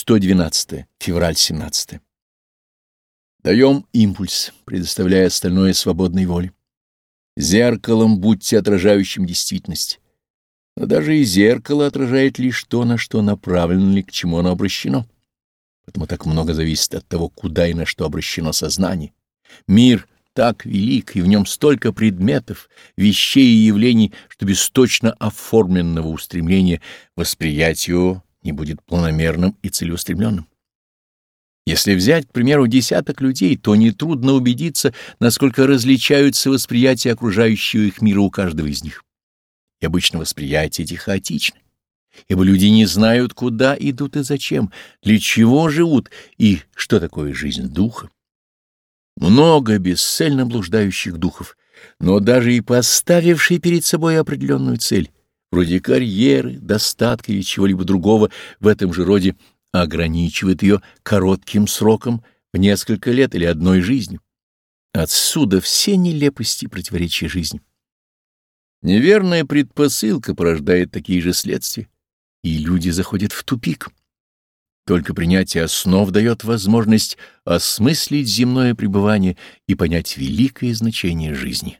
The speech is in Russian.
112. Февраль 17. Даем импульс, предоставляя остальное свободной воле. Зеркалом будьте отражающим действительность. Но даже и зеркало отражает лишь то, на что направлено или к чему оно обращено. Поэтому так много зависит от того, куда и на что обращено сознание. Мир так велик, и в нем столько предметов, вещей и явлений, что без точно оформленного устремления восприятию не будет планомерным и целеустремленным. Если взять, к примеру, десяток людей, то нетрудно убедиться, насколько различаются восприятия окружающего их мира у каждого из них. И обычно восприятия эти хаотичны, ибо люди не знают, куда идут и зачем, для чего живут и что такое жизнь духа. Много бесцельно блуждающих духов, но даже и поставившие перед собой определенную цель, вроде карьеры, достатка или чего-либо другого в этом же роде, ограничивает ее коротким сроком в несколько лет или одной жизнью. Отсюда все нелепости и противоречия жизни. Неверная предпосылка порождает такие же следствия, и люди заходят в тупик. Только принятие основ дает возможность осмыслить земное пребывание и понять великое значение жизни.